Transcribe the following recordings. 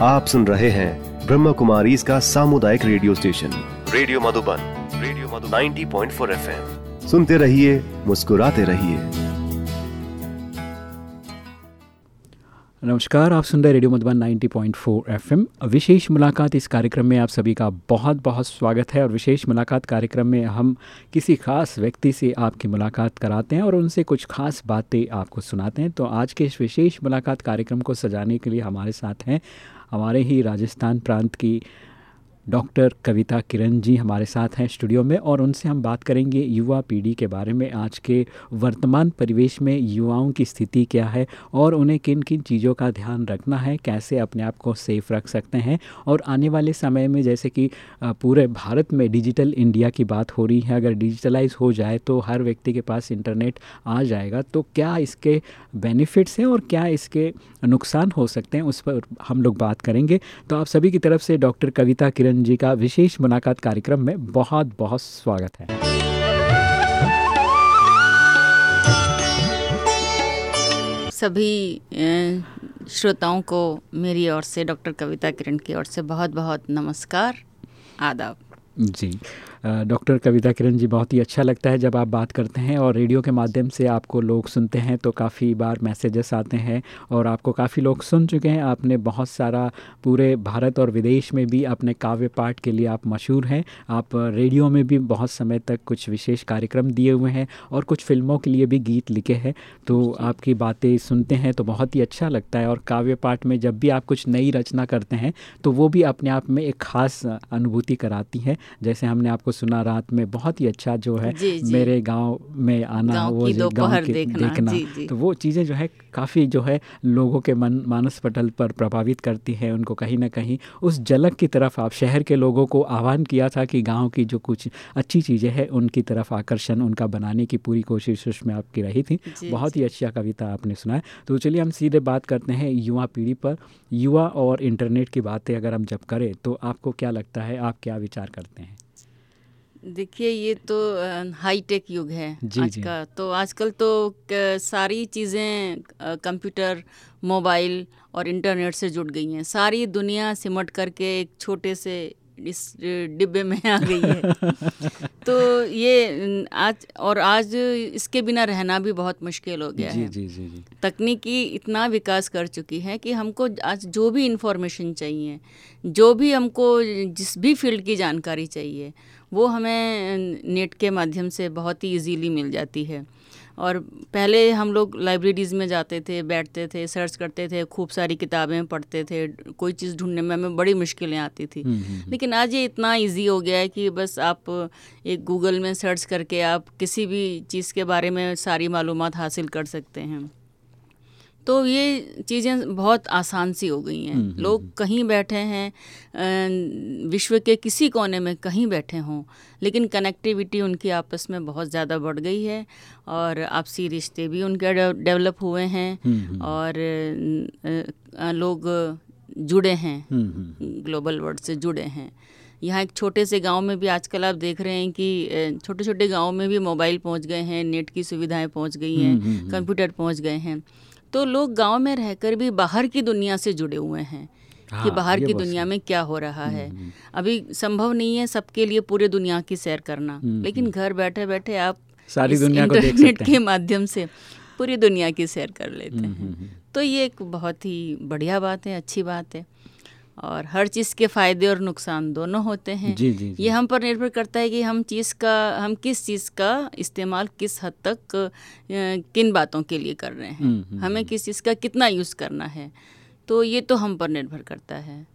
आप सुन रहे हैं ब्रह्म कुमारी इसका सामुदायिक radio station. Radio Madhuban, radio Madhu 90.4 FM. सुनते रहिए, मुस्कुराते रहिए। नमस्कार, आप सुन रहे रेडियो मधुबन 90.4 एफएम। विशेष मुलाकात इस कार्यक्रम में आप सभी का बहुत बहुत स्वागत है और विशेष मुलाकात कार्यक्रम में हम किसी खास व्यक्ति से आपकी मुलाकात कराते हैं और उनसे कुछ खास बातें आपको सुनाते हैं। तो आज के इस विशेष मुलाकात कार्यक्रम को सजाने के लिए हमारे साथ हैं हमारे ही राजस्थान प्रांत की डॉक्टर कविता किरण जी हमारे साथ हैं स्टूडियो में और उनसे हम बात करेंगे युवा पीढ़ी के बारे में, आज के वर्तमान परिवेश में युवाओं की स्थिति क्या है और उन्हें किन किन चीज़ों का ध्यान रखना है, कैसे अपने आप को सेफ़ रख सकते हैं और आने वाले समय में जैसे कि पूरे भारत में डिजिटल इंडिया की बात हो रही है, अगर डिजिटलाइज हो जाए तो हर व्यक्ति के पास इंटरनेट आ जाएगा तो क्या इसके बेनिफिट्स हैं और क्या इसके नुकसान हो सकते हैं, उस पर हम लोग बात करेंगे। तो आप सभी की तरफ़ से डॉक्टर कविता किरण जी का विशेष मुलाकात कार्यक्रम में बहुत बहुत स्वागत है। सभी श्रोताओं को मेरी ओर से डॉक्टर कविता किरण की ओर से बहुत बहुत नमस्कार आदाब। जी। डॉक्टर कविता किरण जी बहुत ही अच्छा लगता है जब आप बात करते हैं और रेडियो के माध्यम से आपको लोग सुनते हैं तो काफ़ी बार मैसेजेस आते हैं और आपको काफ़ी लोग सुन चुके हैं। आपने बहुत सारा पूरे भारत और विदेश में भी अपने काव्य पाठ के लिए आप मशहूर हैं। आप रेडियो में भी बहुत समय तक कुछ विशेष कार्यक्रम दिए हुए हैं और कुछ फ़िल्मों के लिए भी गीत लिखे हैं। तो आपकी बातें सुनते हैं तो बहुत ही अच्छा लगता है और काव्य पाठ में जब भी आप कुछ नई रचना करते हैं तो वो भी अपने आप में एक ख़ास अनुभूति कराती है। जैसे हमने आपको सुना रात में बहुत ही अच्छा जो है जी, जी। मेरे गाँव में आना वो गाँव के देखना, देखना। जी, जी। तो वो चीज़ें जो है काफ़ी जो है लोगों के मन मानस पटल पर प्रभावित करती है उनको कहीं ना कहीं उस झलक की तरफ़ आप शहर के लोगों को आह्वान किया था कि गाँव की जो कुछ अच्छी चीज़ें हैं उनकी तरफ़ आकर्षण उनका बनाने की पूरी कोशिश उसमें आपकी रही थी। बहुत ही अच्छा कविता आपने सुनाया तो चलिए हम सीधे बात करते हैं युवा पीढ़ी पर। युवा और इंटरनेट की बातें अगर हम जब करें तो आपको क्या लगता है आप क्या विचार करते हैं? देखिए ये तो हाई टेक युग है जी, आज जी. का तो आजकल तो सारी चीज़ें कंप्यूटर मोबाइल और इंटरनेट से जुड़ गई हैं सारी दुनिया सिमट करके एक छोटे से इस डिब्बे में आ गई है तो ये आज और आज इसके बिना रहना भी बहुत मुश्किल हो गया जी, है जी, जी, जी. तकनीकी इतना विकास कर चुकी है कि हमको आज जो भी इंफॉर्मेशन चाहिए जो भी हमको जिस भी फ़ील्ड की जानकारी चाहिए वो हमें नेट के माध्यम से बहुत ही इजीली मिल जाती है। और पहले हम लोग लाइब्रेरीज़ में जाते थे बैठते थे सर्च करते थे खूब सारी किताबें पढ़ते थे कोई चीज़ ढूँढने में हमें बड़ी मुश्किलें आती थी। हम्म, हम्म, हम्म। लेकिन आज ये इतना इजी हो गया है कि बस आप एक गूगल में सर्च करके आप किसी भी चीज़ के बारे में सारी मालूम हासिल कर सकते हैं। तो ये चीज़ें बहुत आसान सी हो गई हैं। हम्म, हम्म, लोग हम्म। कहीं बैठे हैं विश्व के किसी कोने में कहीं बैठे हों लेकिन कनेक्टिविटी उनकी आपस में बहुत ज़्यादा बढ़ गई है और आपसी रिश्ते भी उनके डेवलप हुए हैं और लोग जुड़े हैं ग्लोबल वर्ल्ड से जुड़े हैं। यहाँ एक छोटे से गाँव में भी आजकल आप देख रहे हैं कि छोटे छोटे गाँव में भी मोबाइल पहुँच गए हैं नेट की सुविधाएँ पहुँच गई हैं कंप्यूटर पहुँच गए हैं। तो लोग गाँव में रहकर भी बाहर की दुनिया से जुड़े हुए हैं हाँ, कि बाहर की दुनिया में क्या हो रहा है। हम्म, हम्म। अभी संभव नहीं है सबके लिए पूरे दुनिया की सैर करना हम्म, लेकिन घर बैठे बैठे आप सारी दुनिया को देख सकते के माध्यम से पूरी दुनिया की सैर कर लेते हैं। तो ये एक बहुत ही बढ़िया बात है अच्छी बात है। और हर चीज़ के फ़ायदे और नुकसान दोनों होते हैं जी, जी, जी. ये हम पर निर्भर करता है कि हम चीज़ का हम किस चीज़ का इस्तेमाल किस हद तक किन बातों के लिए कर रहे हैं हम्म, हम्म, हमें हम्म। किस चीज़ का कितना यूज़ करना है तो ये तो हम पर निर्भर करता है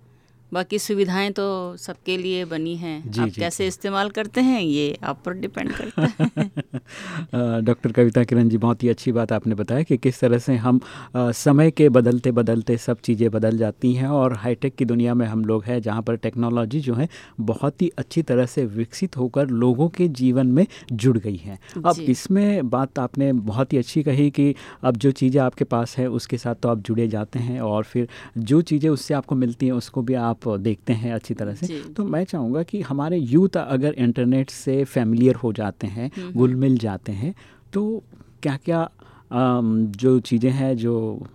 बाकी सुविधाएँ तो सबके लिए बनी हैं। आप जी, कैसे इस्तेमाल करते हैं? ये आप पर डिपेंड करता है। डॉक्टर कविता किरण जी बहुत ही अच्छी बात आपने बताया कि किस तरह से हम आ, समय के बदलते बदलते सब चीज़ें बदल जाती हैं और हाईटेक की दुनिया में हम लोग हैं जहाँ पर टेक्नोलॉजी जो है बहुत ही अच्छी तरह से विकसित होकर लोगों के जीवन में जुड़ गई है। अब इसमें बात आपने बहुत ही अच्छी कही कि अब जो चीज़ें आपके पास है उसके साथ तो आप जुड़े जाते हैं और फिर जो चीज़ें उससे आपको मिलती हैं उसको भी आप देखते हैं अच्छी तरह से तो मैं चाहूँगा कि हमारे यूथ अगर इंटरनेट से फैमिलियर हो जाते हैं हम्म, हम्म। घुल मिल जाते हैं तो क्या क्या जो चीज़ें हैं जो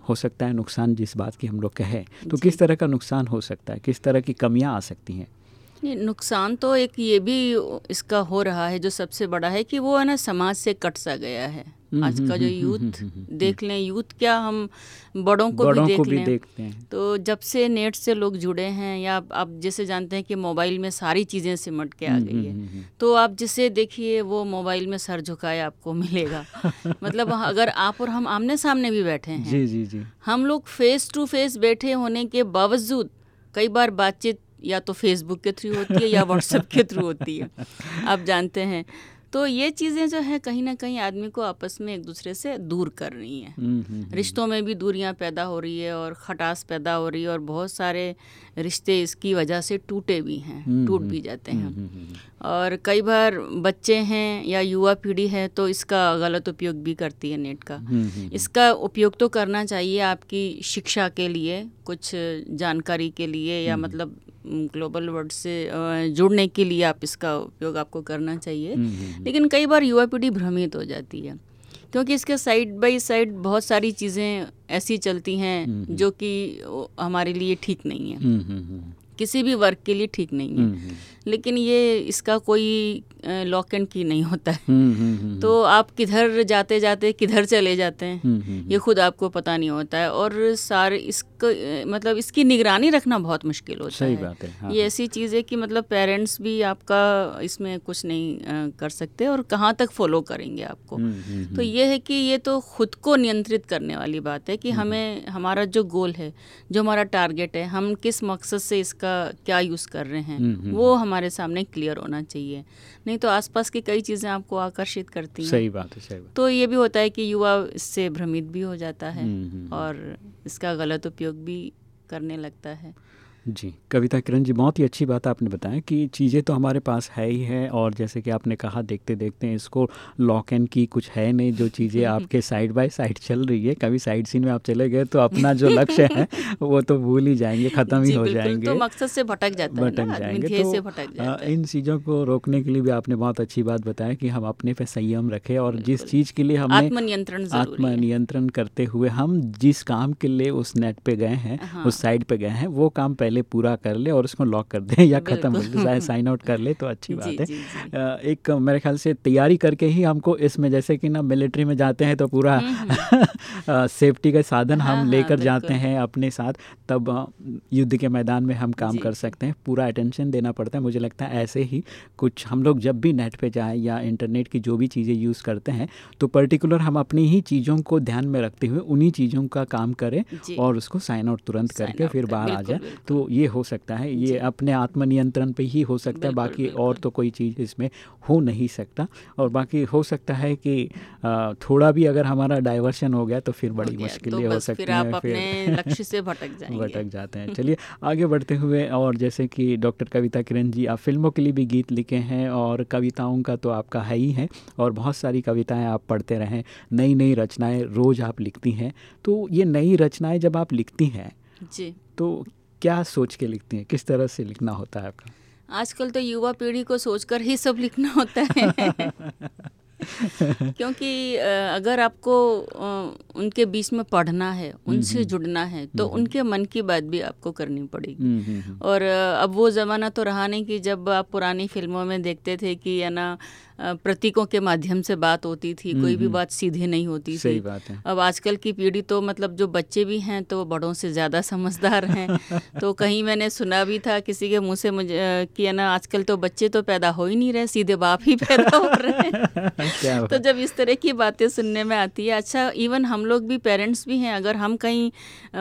हो सकता है नुकसान जिस बात की हम लोग कहें तो किस तरह का नुकसान हो सकता है? किस तरह की कमियाँ आ सकती हैं? नुकसान तो एक ये भी इसका हो रहा है जो सबसे बड़ा है कि वो है ना समाज से कट सा गया है। आज का जो हम्म, यूथ हम्म, देख लें यूथ क्या हम बड़ों को बड़ों भी देख को भी लें। देखते हैं तो जब से नेट से लोग जुड़े हैं या आप जैसे जानते हैं कि मोबाइल में सारी चीज़ें सिमट के आ गई है। तो आप जिसे देखिए वो मोबाइल में सर झुकाए आपको मिलेगा। मतलब अगर आप और हम आमने सामने भी बैठे हैं। जी जी जी। हम लोग फेस टू फेस बैठे होने के बावजूद कई बार बातचीत या तो फेसबुक के थ्रू होती है या व्हाट्सएप के थ्रू होती है। आप जानते हैं। तो ये चीज़ें जो है कहीं ना कहीं आदमी को आपस में एक दूसरे से दूर कर रही हैं। हम्म, हम्म, हम्म। रिश्तों में भी दूरियाँ पैदा हो रही है और खटास पैदा हो रही है और बहुत सारे रिश्ते इसकी वजह से टूटे भी हैं टूट भी जाते हैं। और कई बार बच्चे हैं या युवा पीढ़ी है तो इसका गलत उपयोग भी करती है नेट का। इसका उपयोग तो करना चाहिए आपकी शिक्षा के लिए कुछ जानकारी के लिए या मतलब ग्लोबल वर्ल्ड से जुड़ने के लिए आप इसका उपयोग आपको करना चाहिए। हम्म, हम्म, हम्म। लेकिन कई बार युवा पीढ़ी भ्रमित हो जाती है क्योंकि इसके साइड बाय साइड बहुत सारी चीज़ें ऐसी चलती हैं जो कि हमारे लिए ठीक नहीं है। किसी भी वर्क के लिए ठीक नहीं है। लेकिन ये इसका कोई लॉक एंड की नहीं होता है। हम्म, हम्म, हम्म, तो आप किधर जाते जाते किधर चले जाते हैं ये खुद आपको पता नहीं होता है और सारे इसको मतलब इसकी निगरानी रखना बहुत मुश्किल होता सही है, बात है हाँ। ये ऐसी चीज़ है कि मतलब पेरेंट्स भी आपका इसमें कुछ नहीं कर सकते और कहाँ तक फॉलो करेंगे आपको। तो ये है कि ये तो खुद को नियंत्रित करने वाली बात है कि हमें हमारा जो गोल है जो हमारा टारगेट है हम किस मकसद से इसका क्या यूज़ कर रहे हैं वो हमारे सामने क्लियर होना चाहिए। नहीं तो आसपास की कई चीज़ें आपको आकर्षित करती हैं। सही बात है सही बात। तो ये भी होता है कि युवा इससे भ्रमित भी हो जाता है हम्म, हम्म, हम्म। और इसका गलत उपयोग भी करने लगता है। जी कविता किरण जी बहुत ही अच्छी बात आपने बताया कि चीज़ें तो हमारे पास है ही है और जैसे कि आपने कहा देखते देखते इसको लॉक एंड की कुछ है नहीं जो चीज़ें आपके साइड बाय साइड चल रही है। कभी साइड सीन में आप चले गए तो अपना जो लक्ष्य है वो तो भूल ही जाएँगे ख़त्म ही हो जाएँगे तो मकसद से भटक जाता है भटक जाएँगे। तो भटक इन चीज़ों को रोकने के लिए भी आपने बहुत अच्छी बात बताया कि हम अपने पे संयम रखें और जिस चीज़ के लिए हमें आत्मनियंत्रण आत्मनियंत्रण करते हुए हम जिस काम के लिए उस नेट पे गए हैं हाँ। उस साइड पे गए हैं वो काम पहले पूरा कर ले और उसको लॉक कर दें या ख़त्म कर दे साइन आउट कर ले तो अच्छी बात है। जी, जी। एक मेरे ख्याल से तैयारी करके ही हमको इसमें जैसे कि ना मिलिट्री में जाते हैं तो पूरा हम्म, हम्म। सेफ्टी का साधन हम हाँ, हाँ, लेकर जाते हैं अपने साथ तब युद्ध के मैदान में हम काम कर सकते हैं पूरा अटेंशन देना पड़ता है। मुझे लगता है ऐसे ही कुछ हम लोग जब भी नेट पे जाए या इंटरनेट की जो भी चीज़ें यूज़ करते हैं तो पर्टिकुलर हम अपनी ही चीज़ों को ध्यान में रखते हुए उन्हीं चीज़ों का काम करें और उसको साइन आउट तुरंत करके फिर बाहर आ जाए। तो ये हो सकता है ये अपने आत्मनियंत्रण पे ही हो सकता है बाकी और तो कोई चीज़ इसमें हो नहीं सकता। और बाकी हो सकता है कि थोड़ा भी अगर हमारा डाइवर्शन हो गया तो फिर बड़ी मुश्किलें तो हो सकती हैं फिर लक्ष्य से भटक जाएँगे। भटक जाते हैं। चलिए आगे बढ़ते हुए और जैसे कि डॉक्टर कविता किरण जी आप फ़िल्मों के लिए भी गीत लिखे हैं और कविताओं का तो आपका है ही है और बहुत सारी कविताएँ आप पढ़ते रहें नई नई रचनाएँ रोज़ आप लिखती हैं। तो ये नई रचनाएँ जब आप लिखती हैं जी। तो क्या सोच के लिखती हैं? किस तरह से लिखना होता है आपका? आजकल तो युवा पीढ़ी को सोचकर ही सब लिखना होता है। क्योंकि अगर आपको उनके बीच में पढ़ना है उनसे हम्म, हम्म। जुड़ना है तो हम्म, उनके मन की बात भी आपको करनी पड़ेगी। और अब वो ज़माना तो रहा नहीं कि जब आप पुरानी फ़िल्मों में देखते थे कि है ना प्रतीकों के माध्यम से बात होती थी कोई भी बात सीधे नहीं होती सही थी बात है। अब आजकल की पीढ़ी तो मतलब जो बच्चे भी हैं तो बड़ों से ज़्यादा समझदार हैं। तो कहीं मैंने सुना भी था किसी के मुँह से मुझे कि है ना आजकल तो बच्चे तो पैदा हो ही नहीं रहे सीधे बाप ही पैदा हो रहे हैं। तो जब इस तरह की बातें सुनने में आती है अच्छा इवन हम लोग भी पेरेंट्स भी हैं अगर हम कहीं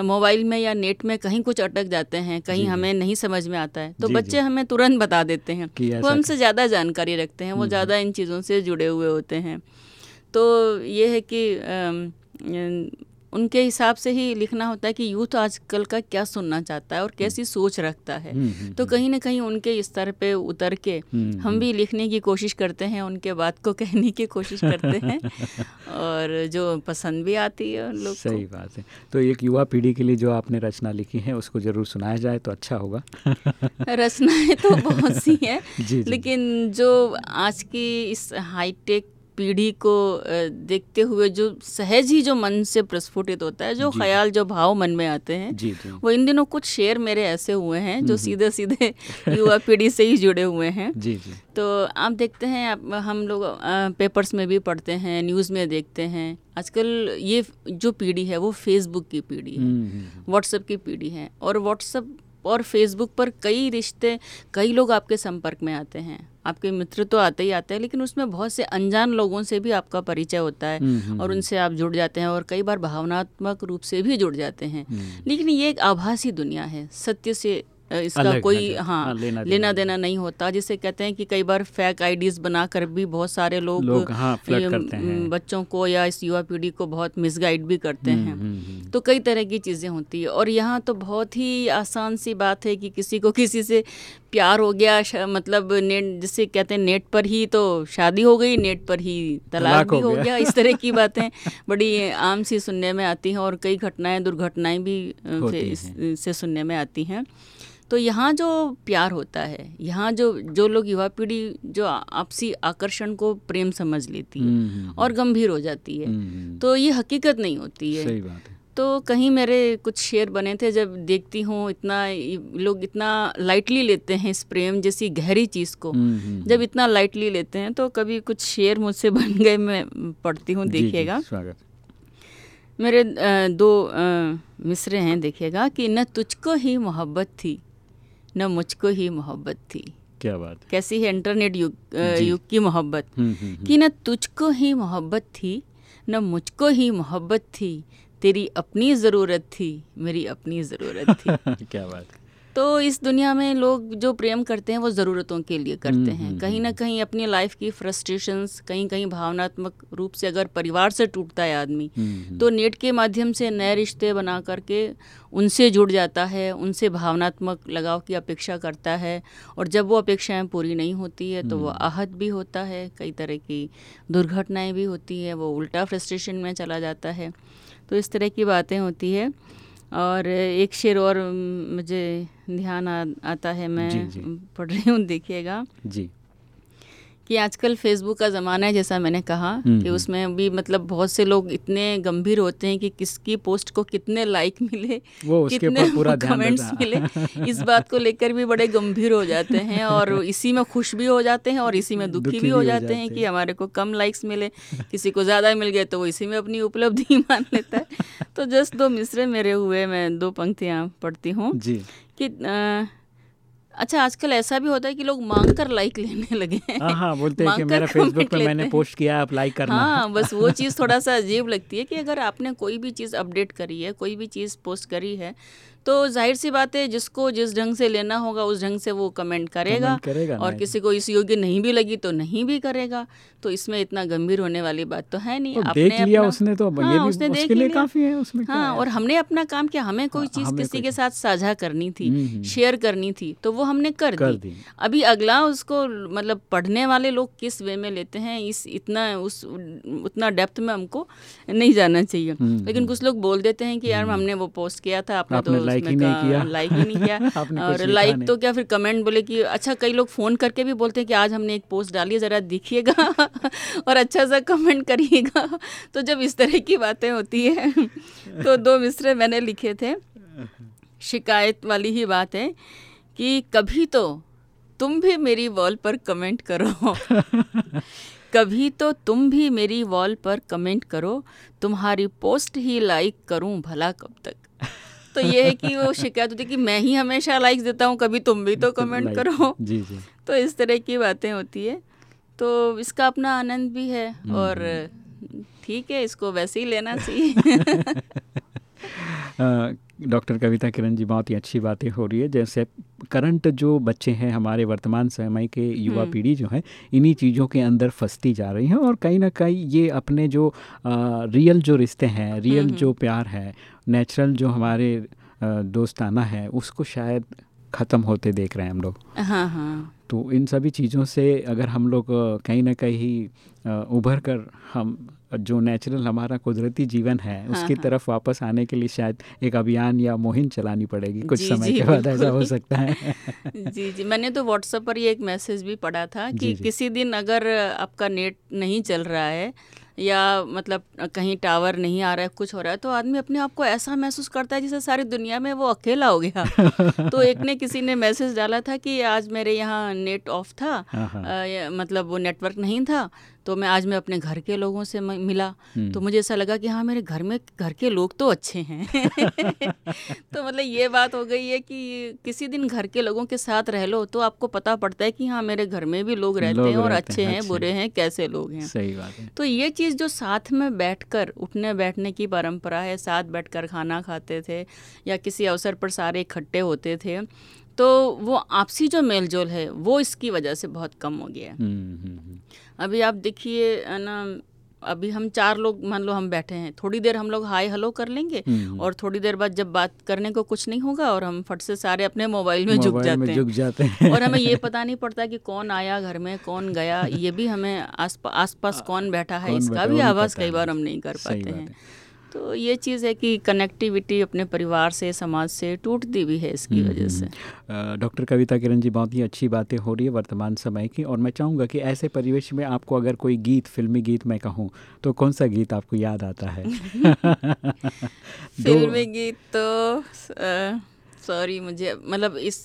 मोबाइल में या नेट में कहीं कुछ अटक जाते हैं कहीं हमें नहीं समझ में आता है तो बच्चे हमें तुरंत बता देते हैं। वो हमसे ज़्यादा जानकारी रखते हैं वो हम्म, ज़्यादा इन चीज़ों से जुड़े हुए होते हैं। तो ये है कि उनके हिसाब से ही लिखना होता है कि यूथ आजकल का क्या सुनना चाहता है और कैसी हम्म। सोच रखता है। हम्म, हम्म, तो कहीं ना कहीं उनके स्तर पे उतर के हम भी लिखने की कोशिश करते हैं उनके बात को कहने की कोशिश करते हैं और जो पसंद भी आती है उन लोग सही बात है। तो एक युवा पीढ़ी के लिए जो आपने रचना लिखी है उसको ज़रूर सुनाया जाए तो अच्छा होगा। रचनाएँ तो बहुत सी हैं लेकिन जो आज की इस हाईटेक पीढ़ी को देखते हुए जो सहज ही जो मन से प्रस्फुटित होता है जो ख्याल जो भाव मन में आते हैं जी, जी. वो इन दिनों कुछ शेर मेरे ऐसे हुए हैं जो सीधे सीधे युवा पीढ़ी से ही जुड़े हुए हैं। जी जी। तो आप देखते हैं आप हम लोग पेपर्स में भी पढ़ते हैं न्यूज़ में देखते हैं। आजकल ये जो पीढ़ी है वो फेसबुक की पीढ़ी है व्हाट्सएप की पीढ़ी है और व्हाट्सएप और फेसबुक पर कई रिश्ते कई लोग आपके संपर्क में आते हैं। आपके मित्र तो आते ही आते हैं लेकिन उसमें बहुत से अनजान लोगों से भी आपका परिचय होता है हम्म, हम्म, और हम्म। उनसे आप जुड़ जाते हैं और कई बार भावनात्मक रूप से भी जुड़ जाते हैं। लेकिन ये एक आभासी दुनिया है सत्य से इसका कोई हाँ, हाँ लेना, लेना देना नहीं होता जिसे कहते हैं कि कई बार फेक आईडीज बनाकर भी बहुत सारे लोग, लोग हाँ, करते हैं। बच्चों को या इस युवा पीढ़ी को बहुत मिसगाइड भी करते हम्म, हैं हम्म, हम्म। तो कई तरह की चीज़ें होती है और यहाँ तो बहुत ही आसान सी बात है कि किसी को किसी से प्यार हो गया मतलब नेट जिसे कहते हैं नेट पर ही तो शादी हो गई नेट पर ही तलाक भी हो गया। इस तरह की बातें बड़ी आम सी सुनने में आती हैं और कई घटनाएँ दुर्घटनाएँ भी से सुनने में आती हैं। तो यहाँ जो प्यार होता है यहाँ जो जो लोग युवा पीढ़ी जो आपसी आकर्षण को प्रेम समझ लेती है हम्म, हम्म, और हम्म। गंभीर हो जाती है। तो ये हकीकत नहीं होती है। सही बात है। तो कहीं मेरे कुछ शेर बने थे जब देखती हूँ इतना लोग इतना लाइटली लेते हैं इस प्रेम जैसी गहरी चीज़ को। जब इतना लाइटली लेते हैं तो कभी कुछ शेर मुझसे बन गए मैं पढ़ती हूँ देखिएगा। मेरे दो मिसरे हैं देखिएगा कि न तुझको ही मोहब्बत थी न मुझको ही मोहब्बत थी। क्या बात कैसी है इंटरनेट युग युग की मोहब्बत। हम्म, हम्म, हम्म। कि न तुझको ही मोहब्बत थी न मुझको ही मोहब्बत थी तेरी अपनी ज़रूरत थी मेरी अपनी ज़रूरत थी। क्या बात तो इस दुनिया में लोग जो प्रेम करते हैं वो ज़रूरतों के लिए करते हम्म, हैं। हम्म, कहीं ना हम्म। कहीं अपनी लाइफ की फ्रस्ट्रेशंस कहीं कहीं भावनात्मक रूप से अगर परिवार से टूटता है आदमी तो नेट के माध्यम से नए रिश्ते बना करके उनसे जुड़ जाता है उनसे भावनात्मक लगाव की अपेक्षा करता है और जब वो अपेक्षाएँ पूरी नहीं होती है तो वो आहत भी होता है कई तरह की दुर्घटनाएँ भी होती है वो उल्टा फ्रस्ट्रेशन में चला जाता है। तो इस तरह की बातें होती है। और एक शेर और मुझे ध्यान आ, आता है मैं जी, जी. पढ़ रही हूँ देखिएगा। जी। कि आजकल फेसबुक का ज़माना है जैसा मैंने कहा हम्म, कि हम्म। उसमें भी मतलब बहुत से लोग इतने गंभीर होते हैं कि किसकी पोस्ट को कितने लाइक मिले वो कितने पूरा कमेंट्स मिले। इस बात को लेकर भी बड़े गंभीर हो जाते हैं और इसी में खुश भी हो जाते हैं और इसी में दुखी, दुखी भी हो जाते हैं कि हमारे को कम लाइक्स मिले किसी को ज़्यादा मिल गए तो वो इसी में अपनी उपलब्धि मान लेता है। तो जस्ट दो मिसरे मेरे हुए मैं दो पंक्तियाँ पढ़ती हूँ कि अच्छा आजकल ऐसा भी होता है कि लोग मांग कर लाइक लेने लगे हैं। हाँ, हाँ बोलते हैं कि मेरा फेसबुक पे मैंने पोस्ट किया आप लाइक करना। हाँ बस वो चीज़ थोड़ा सा अजीब लगती है कि अगर आपने कोई भी चीज़ अपडेट करी है कोई भी चीज़ पोस्ट करी है तो ज़ाहिर सी बात है जिसको जिस ढंग से लेना होगा उस ढंग से वो कमेंट करेगा, कमेंट करेगा और किसी को इस योग्य नहीं भी लगी तो नहीं भी करेगा। तो इसमें इतना गंभीर होने वाली बात तो है नहीं। आपने देख लिया उसने तो हाँ, ये भी उसने देख लिया। काफ़ी है उसमें हाँ और हमने अपना काम किया हमें कोई हाँ, चीज़ किसी के साथ साझा करनी थी हम्म, हम्म। शेयर करनी थी तो वो हमने कर दी। अभी अगला उसको मतलब पढ़ने वाले लोग किस वे में लेते हैं इस इतना उस उतना डेप्थ में हमको नहीं जाना चाहिए। हम्म, लेकिन कुछ लोग बोल देते हैं कि यार हमने वो पोस्ट किया था आपने तो लाइक ही नहीं किया। लाइक ही नहीं किया। और लाइक तो क्या फिर कमेंट बोले कि अच्छा कई लोग फ़ोन करके भी बोलते हैं कि आज हमने एक पोस्ट डाली है ज़रा दिखिएगा। और अच्छा सा कमेंट करिएगा। तो जब इस तरह की बातें होती है तो दो मिसरे मैंने लिखे थे। शिकायत वाली ही बात है कि कभी तो तुम भी मेरी वॉल पर कमेंट करो। कभी तो तुम भी मेरी वॉल पर कमेंट करो। तुम्हारी पोस्ट ही लाइक करूँ भला कब तक। तो ये है कि वो शिकायत होती है कि मैं ही हमेशा लाइक्स देता हूँ कभी तुम भी तो कमेंट करो। जी जी। तो इस तरह की बातें होती है। तो इसका अपना आनंद भी है हम्म, और हम्म। ठीक है इसको वैसे ही लेना चाहिए डॉक्टर कविता किरण जी बहुत ही अच्छी बातें हो रही है जैसे करंट जो बच्चे हैं हमारे वर्तमान समय के युवा हम्म। पीढ़ी जो है इन्हीं चीज़ों के अंदर फंसती जा रही हैं और कहीं ना कहीं ये अपने जो आ, रियल जो रिश्ते हैं रियल जो प्यार है नेचुरल जो हमारे दोस्ताना है उसको शायद ख़त्म होते देख रहे हैं हम लोग। हाँ हाँ। तो इन सभी चीज़ों से अगर हम लोग कहीं ना कहीं उभर कर हम जो नेचुरल हमारा कुदरती जीवन है हाँ, उसकी हाँ, तरफ़ वापस आने के लिए शायद एक अभियान या मुहिम चलानी पड़ेगी कुछ जी, समय जी, के बाद ऐसा हो सकता है। जी जी। मैंने तो व्हाट्सएप पर ये एक मैसेज भी पढ़ा था कि जी, जी. किसी दिन अगर आपका नेट नहीं चल रहा है या मतलब कहीं टावर नहीं आ रहा है कुछ हो रहा है तो आदमी अपने आप को ऐसा महसूस करता है जैसे सारी दुनिया में वो अकेला हो गया तो एक ने किसी ने मैसेज डाला था कि आज मेरे यहाँ नेट ऑफ़ था आ, हाँ, हाँ। मतलब वो नेटवर्क नहीं था तो मैं आज मैं अपने घर के लोगों से मिला। हम्म। तो मुझे ऐसा लगा कि हाँ मेरे घर में घर के लोग तो अच्छे हैं। तो मतलब ये बात हो गई है कि किसी दिन घर के लोगों के साथ रह लो तो आपको पता पड़ता है कि हाँ मेरे घर में भी लोग रहते लोग हैं और अच्छे हैं, हैं बुरे हैं कैसे लोग हैं। सही बात है। तो ये चीज़ जो साथ में बैठकर उठने बैठने की परंपरा है साथ बैठकर खाना खाते थे या किसी अवसर पर सारे इकट्ठे होते थे तो वो आपसी जो मेल जोल है वो इसकी वजह से बहुत कम हो गया है। हम्म, हम्म, हम्म। अभी आप देखिए ना अभी हम चार लोग मान लो हम बैठे हैं थोड़ी देर हम लोग हाय हेलो कर लेंगे और थोड़ी देर बाद जब बात करने को कुछ नहीं होगा और हम फट से सारे अपने मोबाइल में झुक जाते हैं। झुक जाते हैं। और हमें ये पता नहीं पड़ता कि कौन आया घर में कौन गया ये भी हमें आस आसपास कौन बैठा है इसका भी आवाज़ कई बार हम नहीं कर पाते हैं। तो ये चीज़ है कि कनेक्टिविटी अपने परिवार से समाज से टूटती भी है इसकी हम्म, वजह से हम्म। डॉक्टर कविता किरण जी बहुत ही अच्छी बातें हो रही है वर्तमान समय की और मैं चाहूँगा कि ऐसे परिवेश में आपको अगर कोई गीत फिल्मी गीत मैं कहूँ तो कौन सा गीत आपको याद आता है फिल्मी गीत तो आ, सॉरी मुझे मतलब इस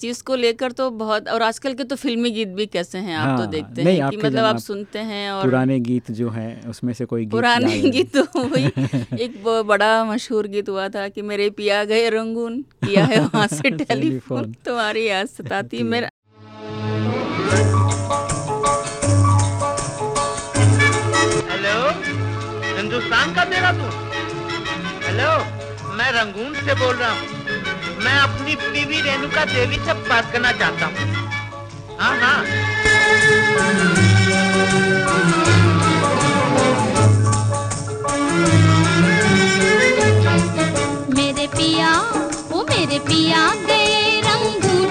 चीज़ को लेकर तो बहुत और आजकल के तो फिल्मी गीत भी कैसे हैं आप तो हाँ, तो देखते हैं कि मतलब आप सुनते हैं और पुराने गीत जो हैं उसमें से कोई गीत पुराने गीत तो वही एक बड़ा मशहूर गीत हुआ था कि मेरे पिया गए रंगून किया है वहाँ से टेलीफोन तुम्हारी याद सताती मेरा। हेलो हिंदुस्तान का तेरा तू। हेलो मैं रंगून से बोल रहा हूँ। मैं अपनी बीवी रेणुका देवी से बात करना चाहता हूँ। हाँ हाँ। मेरे पिया वो मेरे पिया, दे रंगून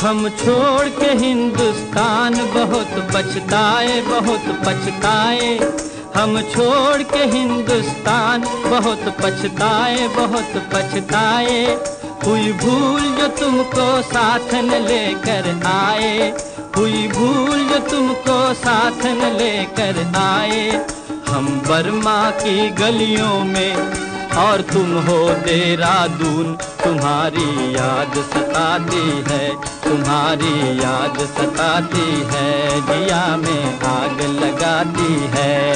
हम छोड़ के हिंदुस्तान बहुत पछताए बहुत पछताए। हम छोड़ के हिंदुस्तान, बहुत पछताए बहुत पछताए। हुई भूल जो तुमको साथ न लेकर आए। हुई भूल जो तुमको साथ न लेकर आए। हम बर्मा की गलियों में, और तुम हो देहरादून। तुम्हारी याद सताती है, तुम्हारी याद सताती है। जिया में आग लगाती है।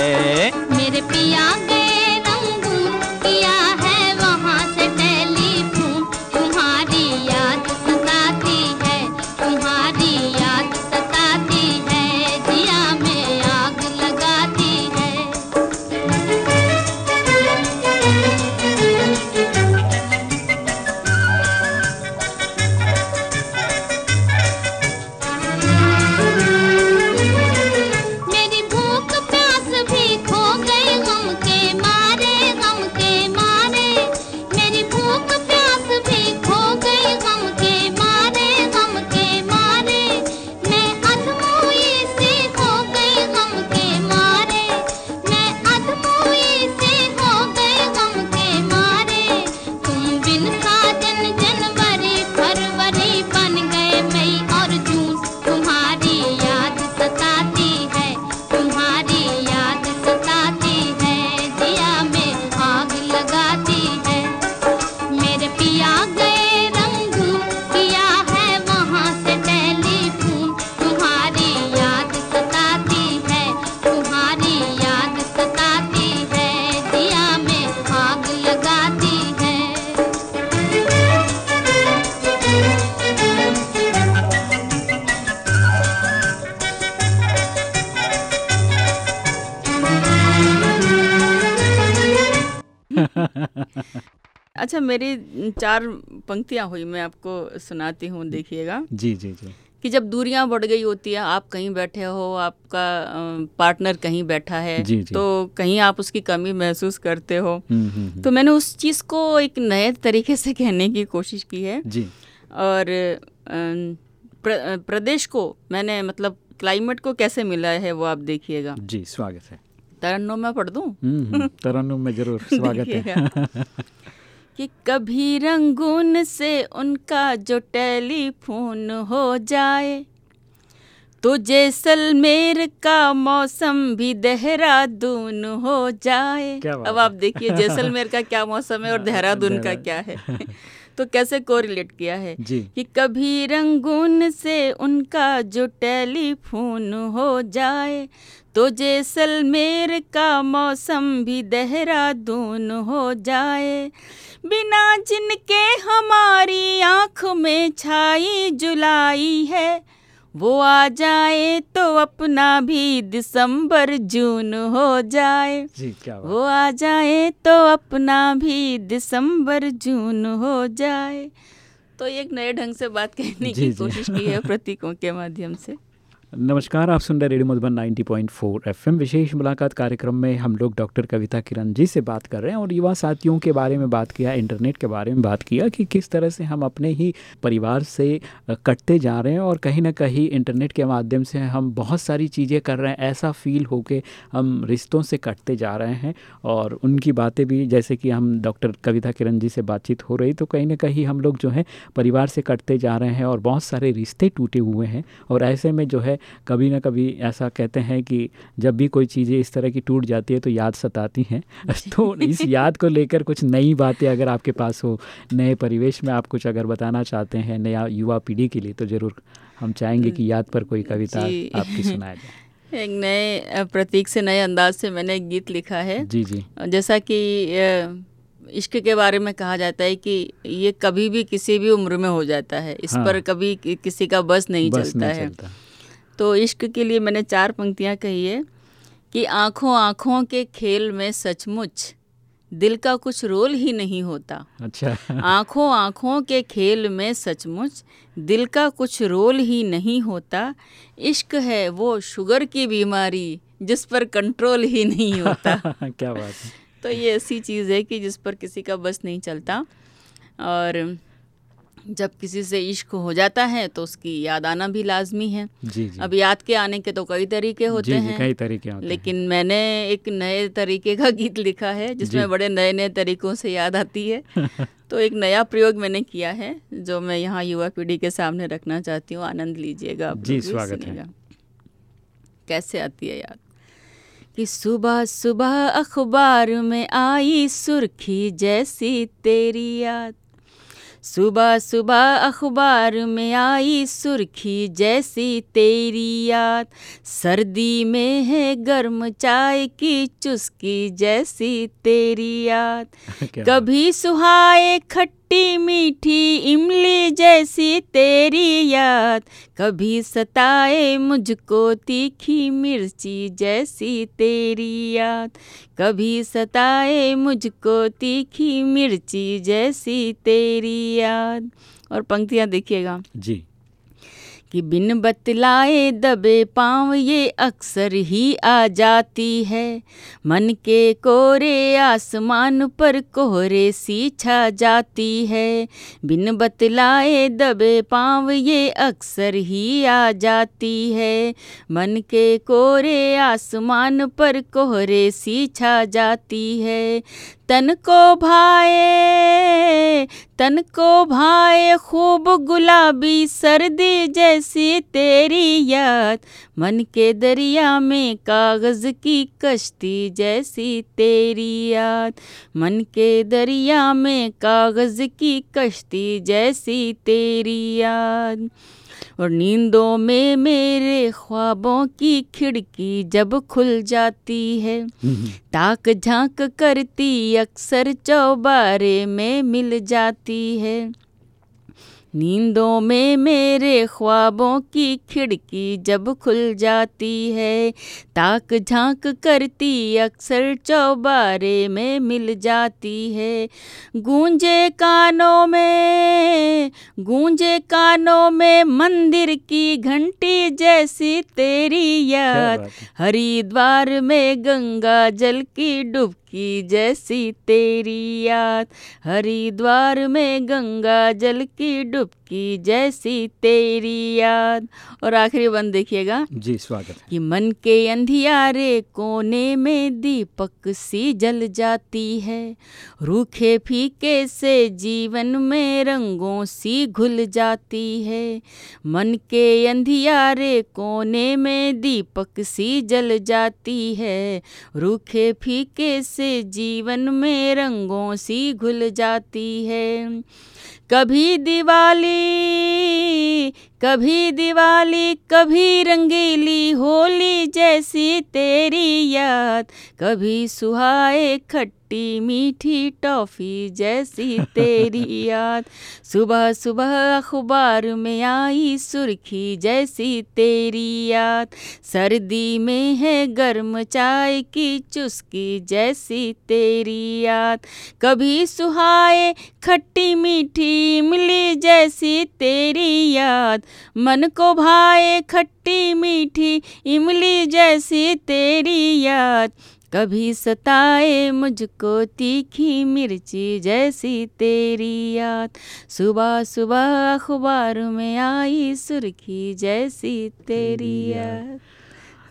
मेरी चार पंक्तियाँ हुई मैं आपको सुनाती हूँ देखिएगा। जी जी जी। कि जब दूरियाँ बढ़ गई होती है आप कहीं बैठे हो आपका पार्टनर कहीं बैठा है जी, जी। तो कहीं आप उसकी कमी महसूस करते हो। हम्म, हम्म, हम्म, तो मैंने उस चीज़ को एक नए तरीके से कहने की कोशिश की है। जी। और प्र, प्रदेश को मैंने मतलब क्लाइमेट को कैसे मिला है वो आप देखिएगा। जी स्वागत है। तरन्नुम में पढ़ दूँ? तरन्नुम में ज़रूर स्वागत है। कि कभी रंगून से उनका जो टेलीफोन हो जाए। तो जैसलमेर का मौसम भी देहरादून हो जाए। अब आप देखिए जैसलमेर का क्या मौसम है और देहरादून का क्या है। तो कैसे कोरिलेट किया है? जी। कि कभी रंगून से उनका जो टेलीफोन हो जाए तो जैसलमेर का मौसम भी देहरादून हो जाए। बिना जिनके हमारी आँख में छाई जुलाई है वो आ जाए तो अपना भी दिसंबर जून हो जाए। जी क्या वो आ जाए तो अपना भी दिसंबर जून हो जाए। तो एक नए ढंग से बात कहने की कोशिश की है प्रतीकों के माध्यम से। नमस्कार, आप सुन रहे रेडियो मधुबन 90.4 एफएम। विशेष मुलाकात कार्यक्रम में हम लोग डॉक्टर कविता किरण जी से बात कर रहे हैं और युवा साथियों के बारे में बात किया, इंटरनेट के बारे में बात किया कि किस तरह से हम अपने ही परिवार से कटते जा रहे हैं और कहीं ना कहीं इंटरनेट के माध्यम से हम बहुत सारी चीज़ें कर रहे हैं। ऐसा फील हो के हम रिश्तों से कटते जा रहे हैं और उनकी बातें भी, जैसे कि हम डॉक्टर कविता किरण जी से बातचीत हो रही तो कहीं ना कहीं हम लोग जो है, परिवार से कटते जा रहे हैं और बहुत सारे रिश्ते टूटे हुए हैं और ऐसे में जो है कभी ना कभी ऐसा कहते हैं कि जब भी कोई चीज़ें इस तरह की टूट जाती है तो याद सताती हैं। तो इस याद को लेकर कुछ नई बातें अगर आपके पास हो नए परिवेश में आप कुछ अगर बताना चाहते हैं नया युवा पीढ़ी के लिए तो ज़रूर हम चाहेंगे कि याद पर कोई कविता आपकी सुनाया जाए एक नए प्रतीक से नए अंदाज से मैंने एक गीत लिखा है। जी जी। जैसा कि इश्क के बारे में कहा जाता है कि ये कभी भी किसी भी उम्र में हो जाता है। इस हाँ। पर कभी किसी का बस नहीं बस चलता नहीं है। चलता। तो इश्क के लिए मैंने चार पंक्तियाँ कही है कि आँखों आँखों के खेल में सचमुच दिल का कुछ रोल ही नहीं होता। अच्छा। आँखों आँखों के खेल में सचमुच दिल का कुछ रोल ही नहीं होता। इश्क है वो शुगर की बीमारी जिस पर कंट्रोल ही नहीं होता। क्या बात है। तो ये ऐसी चीज़ है कि जिस पर किसी का बस नहीं चलता। और जब किसी से इश्क हो जाता है तो उसकी याद आना भी लाजमी है। जी जी। अब याद के आने के तो कई तरीके होते जी जी हैं कई तरीके होते लेकिन हैं। लेकिन मैंने एक नए तरीके का गीत लिखा है जिसमें बड़े नए नए तरीकों से याद आती है। तो एक नया प्रयोग मैंने किया है जो मैं यहाँ युवा पीढ़ी के सामने रखना चाहती हूँ। आनंद लीजिएगा जी, स्वागत है। कैसे आती है याद? कि सुबह सुबह अखबार में आई सुर्खी जैसी तेरी याद। सुबह सुबह अखबार में आई सुर्खी जैसी तेरी याद। सर्दी में है गर्म चाय की चुस्की जैसी तेरी याद। कभी सुहाए खट्टी मीठी इमली जैसी तेरी याद। कभी सताए मुझको तीखी मिर्ची जैसी तेरी याद। कभी सताए मुझको तीखी मिर्ची जैसी तेरी याद। और पंक्तियाँ देखिएगा। जी। कि बिन बतलाए दबे पाँव ये अक्सर ही आ जाती है। मन के कोरे आसमान पर कोहरे सी छा जाती है। बिन बतलाए दबे पाँव ये अक्सर ही आ जाती है। मन के कोरे आसमान पर कोहरे सी छा जाती है। तन को भाए, तन को भाए खूब गुलाबी सर्दी जैसी तेरी याद। मन के दरिया में कागज़ की कश्ती जैसी तेरी याद। मन के दरिया में कागज़ की कश्ती जैसी तेरी याद। और नींदों में मेरे ख्वाबों की खिड़की जब खुल जाती है ताक झाँक करती अक्सर चौबारे में मिल जाती है। नींदों में मेरे ख्वाबों की खिड़की जब खुल जाती है ताक झाँक करती अक्सर चौबारे में मिल जाती है। गूंजे कानों में गूंजे कानों में मंदिर की घंटी जैसी तेरी याद। हरिद्वार में गंगा जल की डुबकी जैसी तेरी याद। हरिद्वार में गंगा जल की डुबकी जैसी तेरी याद। और आखिरी बंद देखिएगा जी स्वागत है। कि मन के अंधियारे कोने में दीपक सी जल जाती है। रूखे फीके से जीवन में रंगों सी घुल जाती है। मन के अंधियारे कोने में दीपक सी जल जाती है। रूखे फीके से जीवन में रंगों सी घुल जाती है। कभी दिवाली कभी दिवाली कभी रंगीली होली जैसी तेरी याद कभी सुहाए खट्टी मीठी टॉफी जैसी तेरी याद। सुबह सुबह अखबार में आई सुर्खी जैसी तेरी याद। सर्दी में है गर्म चाय की चुस्की जैसी तेरी याद। कभी सुहाए खट्टी मीठी इमली जैसी तेरी याद। मन को भाए खट्टी मीठी इमली जैसी तेरी याद। कभी सताए मुझको तीखी मिर्ची जैसी तेरी याद। सुबह सुबह अखबार में आई सुर्खी जैसी तेरी याद।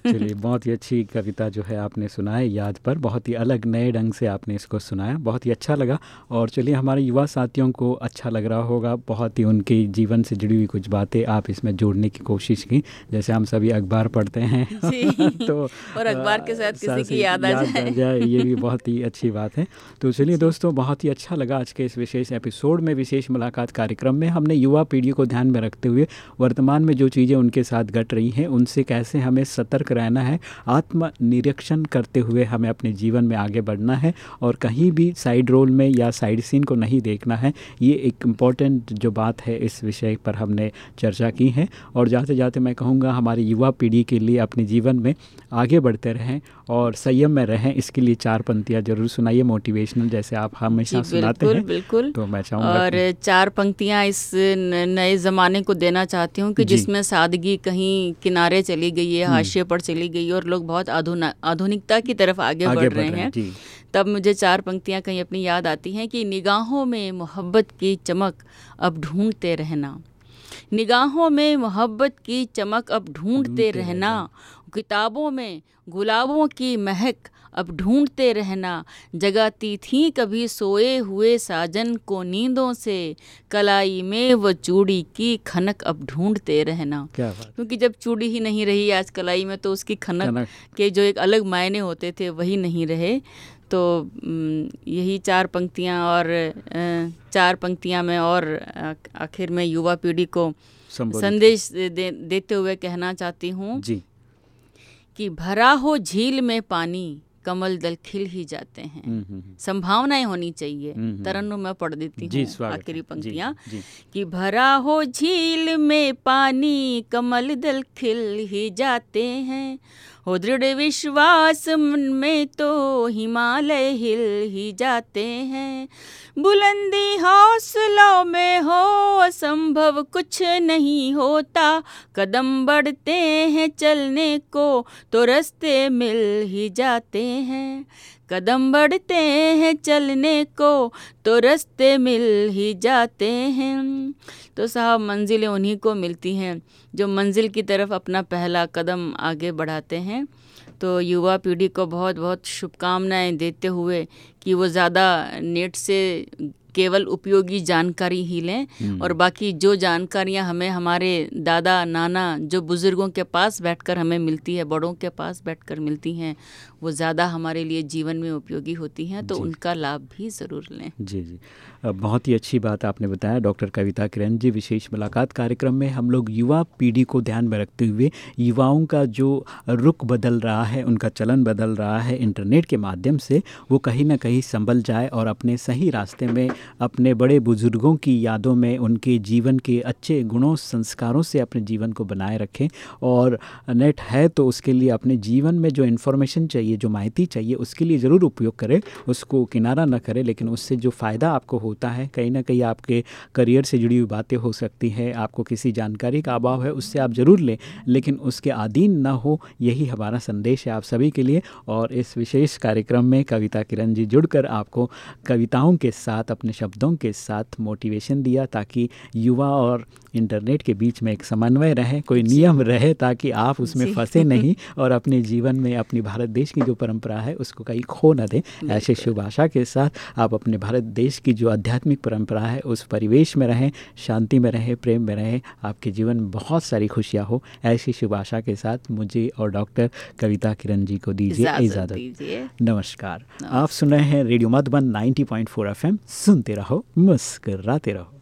चलिए बहुत ही अच्छी कविता जो है आपने सुनाई याद पर बहुत ही अलग नए ढंग से आपने इसको सुनाया बहुत ही अच्छा लगा। और चलिए हमारे युवा साथियों को अच्छा लग रहा होगा बहुत ही उनके जीवन से जुड़ी हुई कुछ बातें आप इसमें जोड़ने की कोशिश की। जैसे हम सभी अखबार पढ़ते हैं। तो और अखबार के साथ किसी की याद आ जाए। ये भी बहुत ही अच्छी बात है। तो चलिए दोस्तों बहुत ही अच्छा लगा आज के इस विशेष एपिसोड में विशेष मुलाकात कार्यक्रम में। हमने युवा पीढ़ी को ध्यान में रखते हुए वर्तमान में जो चीज़ें उनके साथ घट रही हैं उनसे कैसे हमें सतर्क रहना है, आत्मनिरीक्षण करते हुए हमें अपने जीवन में आगे बढ़ना है और कहीं भी साइड रोल में या साइड सीन को नहीं देखना है। ये एक इंपॉर्टेंट जो बात है, इस विषय पर हमने चर्चा की है और जाते जाते मैं कहूँगा, हमारी युवा पीढ़ी के लिए अपने जीवन में आगे बढ़ते रहें और संयम में रहें इसके लिए चार पंक्तियाँ ज़रूर सुनाइए मोटिवेशनल जैसे आप हमेशा सुनाते हैं बिल्कुल। तो मैं चाहूँगा और चार पंक्तियाँ इस नए ज़माने को देना चाहती हूँ कि जिसमें सादगी कहीं किनारे चली गई है हाशिए पर चली गई है और लोग बहुत आधुनिकता की तरफ़ आगे, आगे बढ़ रहे हैं तब मुझे चार पंक्तियाँ कहीं अपनी याद आती हैं कि निगाहों में मोहब्बत की चमक अब ढूंढते रहना। निगाहों में मोहब्बत की चमक अब ढूंढते रहना। किताबों में गुलाबों की महक अब ढूंढते रहना। जगाती थी कभी सोए हुए साजन को नींदों से। कलाई में वो चूड़ी की खनक अब ढूंढते रहना। क्योंकि जब चूड़ी ही नहीं रही आज कलाई में तो उसकी खनक खनक। के जो एक अलग मायने होते थे वही नहीं रहे। तो यही चार पंक्तियाँ और चार पंक्तियाँ में और आखिर में युवा पीढ़ी को संदेश दे, देते हुए कहना चाहती हूँ। कि भरा हो झील में पानी कमल दल खिल ही जाते हैं। हम्म, हम्म, हम्म। संभावनाएँ होनी चाहिए। तरन में तरन्नुम मैं पढ़ देती हूँ आखिरी पंक्तियाँ। कि भरा हो झील में पानी कमल दल खिल ही जाते हैं। हो दृढ़ विश्वास मन में तो हिमालय हिल ही जाते हैं। बुलंदी हौसलों में हो, असंभव कुछ नहीं होता। कदम बढ़ते हैं चलने को तो रस्ते मिल ही जाते हैं। कदम बढ़ते हैं चलने को तो रास्ते मिल ही जाते हैं। तो साहब मंजिलें उन्हीं को मिलती हैं जो मंजिल की तरफ़ अपना पहला कदम आगे बढ़ाते हैं। तो युवा पीढ़ी को बहुत बहुत शुभकामनाएँ देते हुए कि वो ज़्यादा नेट से केवल उपयोगी जानकारी ही लें और बाकी जो जानकारियाँ हमें हमारे दादा नाना जो बुज़ुर्गों के पास बैठकर हमें मिलती है बड़ों के पास बैठकर मिलती हैं वो ज़्यादा हमारे लिए जीवन में उपयोगी होती हैं तो उनका लाभ भी ज़रूर लें। जी जी। बहुत ही अच्छी बात आपने बताया डॉक्टर कविता किरण जी विशेष मुलाकात कार्यक्रम में हम लोग युवा पीढ़ी को ध्यान में रखते हुए युवाओं का जो रुख बदल रहा है उनका चलन बदल रहा है इंटरनेट के माध्यम से वो कहीं ना कहीं संभल जाए और अपने सही रास्ते में अपने बड़े बुज़ुर्गों की यादों में उनके जीवन के अच्छे गुणों संस्कारों से अपने जीवन को बनाए रखें। और नेट है तो उसके लिए अपने जीवन में जो इन्फॉर्मेशन चाहिए जो माहिती चाहिए उसके लिए ज़रूर उपयोग करें। उसको किनारा न करें लेकिन उससे जो फ़ायदा आपको होता है कहीं ना कहीं आपके करियर से जुड़ी हुई बातें हो सकती हैं आपको किसी जानकारी का अभाव है उससे आप ज़रूर लें लेकिन उसके अधीन न हो यही हमारा संदेश है आप सभी के लिए। और इस विशेष कार्यक्रम में कविता किरण जी जुड़कर आपको कविताओं के साथ अपने शब्दों के साथ मोटिवेशन दिया ताकि युवा और इंटरनेट के बीच में एक समन्वय रहे कोई नियम रहे ताकि आप उसमें फंसे नहीं और अपने जीवन में अपनी भारत देश की जो परंपरा है उसको कहीं खो ना दें। ऐसे शुभ आशा के साथ आप अपने भारत देश की जो आध्यात्मिक परंपरा है उस परिवेश में रहें शांति में रहें प्रेम में रहें आपके जीवन में बहुत सारी खुशियाँ हो। ऐसी शुभ आशा के साथ मुझे और डॉक्टर कविता किरण जी को दीजिए इजाज़त इजाज़त। नमस्कार। आप सुन रहे हैं रेडियो मधुबन 90.4 एफएम। सुनते रहो मुस्कराते रहो।